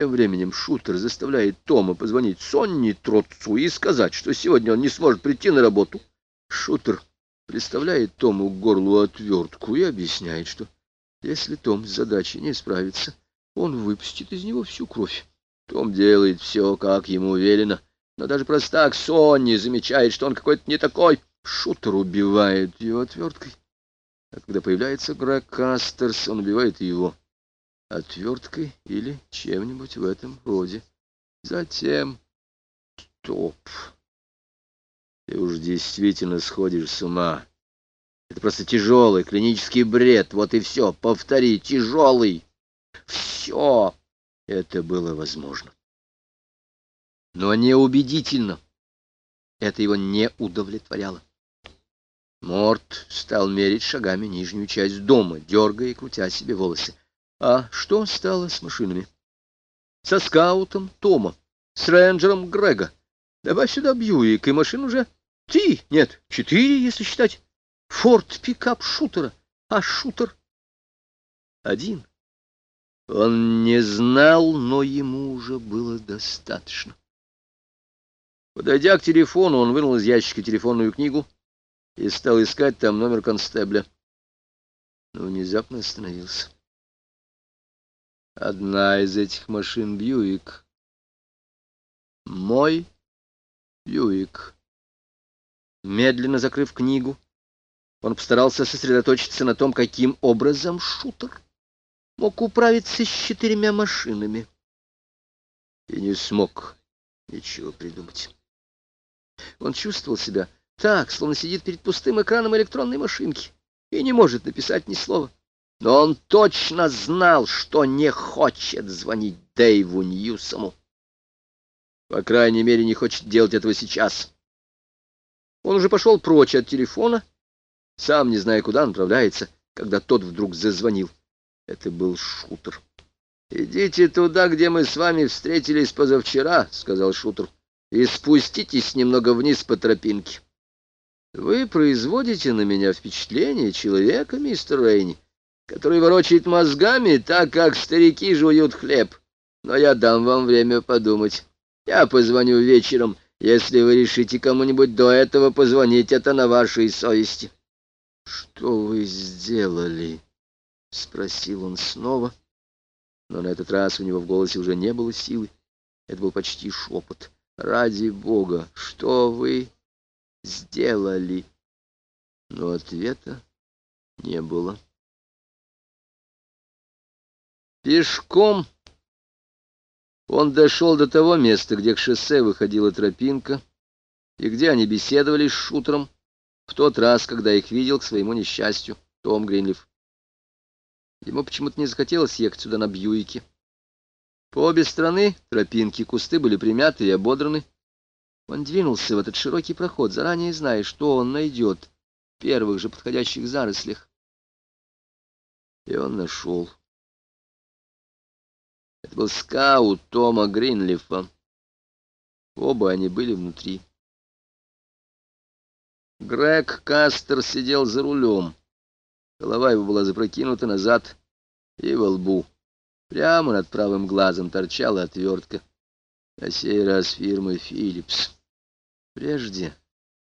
Тем временем шутер заставляет Тома позвонить Сонни Троцу и сказать, что сегодня он не сможет прийти на работу. Шутер представляет Тому к горлу отвертку и объясняет, что если Том с задачей не справится, он выпустит из него всю кровь. Том делает все, как ему велено, но даже простак Сонни замечает, что он какой-то не такой. Шутер убивает его отверткой. А когда появляется Грег Кастерс, он убивает его отверткой или чем-нибудь в этом роде. Затем... Стоп. Ты уж действительно сходишь с ума. Это просто тяжелый клинический бред. Вот и все. Повтори, тяжелый. Все это было возможно. Но неубедительно. Это его не удовлетворяло. Морт стал мерить шагами нижнюю часть дома, дергая и крутя себе волосы. А что стало с машинами? Со скаутом Тома, с рейнджером Грега. Добавь сюда Бьюик, и машин уже три, нет, четыре, если считать. Форд пикап шутера, а шутер один. Он не знал, но ему уже было достаточно. Подойдя к телефону, он вынул из ящика телефонную книгу и стал искать там номер констебля. Но внезапно остановился. Одна из этих машин Бьюик. Мой Бьюик. Медленно закрыв книгу, он постарался сосредоточиться на том, каким образом шутер мог управиться с четырьмя машинами. И не смог ничего придумать. Он чувствовал себя так, словно сидит перед пустым экраном электронной машинки и не может написать ни слова. Но он точно знал, что не хочет звонить Дэйву Ньюсому. По крайней мере, не хочет делать этого сейчас. Он уже пошел прочь от телефона, сам не зная, куда направляется, когда тот вдруг зазвонил. Это был шутер. «Идите туда, где мы с вами встретились позавчера», — сказал шутер, — «и спуститесь немного вниз по тропинке. Вы производите на меня впечатление человека, мистер Рейни, который ворочает мозгами, так как старики жуют хлеб. Но я дам вам время подумать. Я позвоню вечером. Если вы решите кому-нибудь до этого позвонить, это на вашей совести. — Что вы сделали? — спросил он снова. Но на этот раз у него в голосе уже не было силы. Это был почти шепот. «Ради Бога, что вы сделали?» Но ответа не было. Пешком он дошел до того места, где к шоссе выходила тропинка, и где они беседовали с шутером в тот раз, когда их видел к своему несчастью Том Гринлиф. Ему почему-то не захотелось ехать сюда на Бьюике. По обе стороны тропинки кусты были примяты и ободраны. Он двинулся в этот широкий проход, заранее зная, что он найдет в первых же подходящих зарослях. И он нашел. Был скаут Тома Гринлифа. Оба они были внутри. Грег Кастер сидел за рулем. Голова его была запрокинута назад и во лбу. Прямо над правым глазом торчала отвертка. На сей раз фирмы «Филлипс». Прежде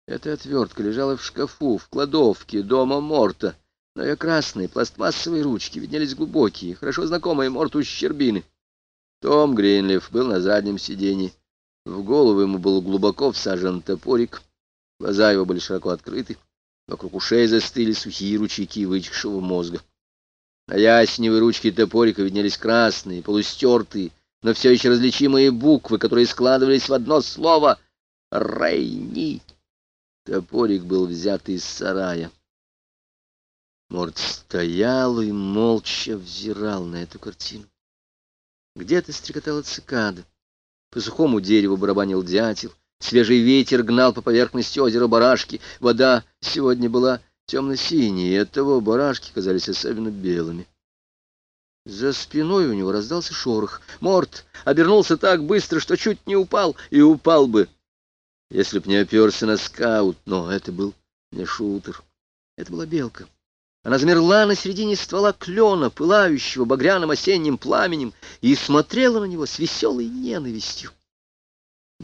эта отвертка лежала в шкафу, в кладовке дома Морта. На ее красные пластмассовые ручки виднелись глубокие, хорошо знакомые Морту щербины. Том Гринлиф был на заднем сиденье. В голову ему был глубоко всажен топорик. Глаза его были широко открыты. Вокруг ушей застыли сухие ручейки вытекшего мозга. На ясневой ручке топорика виднелись красные, полустертые, но все еще различимые буквы, которые складывались в одно слово «Рейни». Топорик был взят из сарая. Морд стоял и молча взирал на эту картину. Где-то стрекотала цикада. По сухому дереву барабанил дятел. Свежий ветер гнал по поверхности озера барашки. Вода сегодня была темно-синей, и оттого барашки казались особенно белыми. За спиной у него раздался шорох. Морт обернулся так быстро, что чуть не упал, и упал бы, если б не оперся на скаут. Но это был не шутер, это была белка. Она замерла на середине ствола клена, пылающего багряным осенним пламенем, и смотрела на него с веселой ненавистью.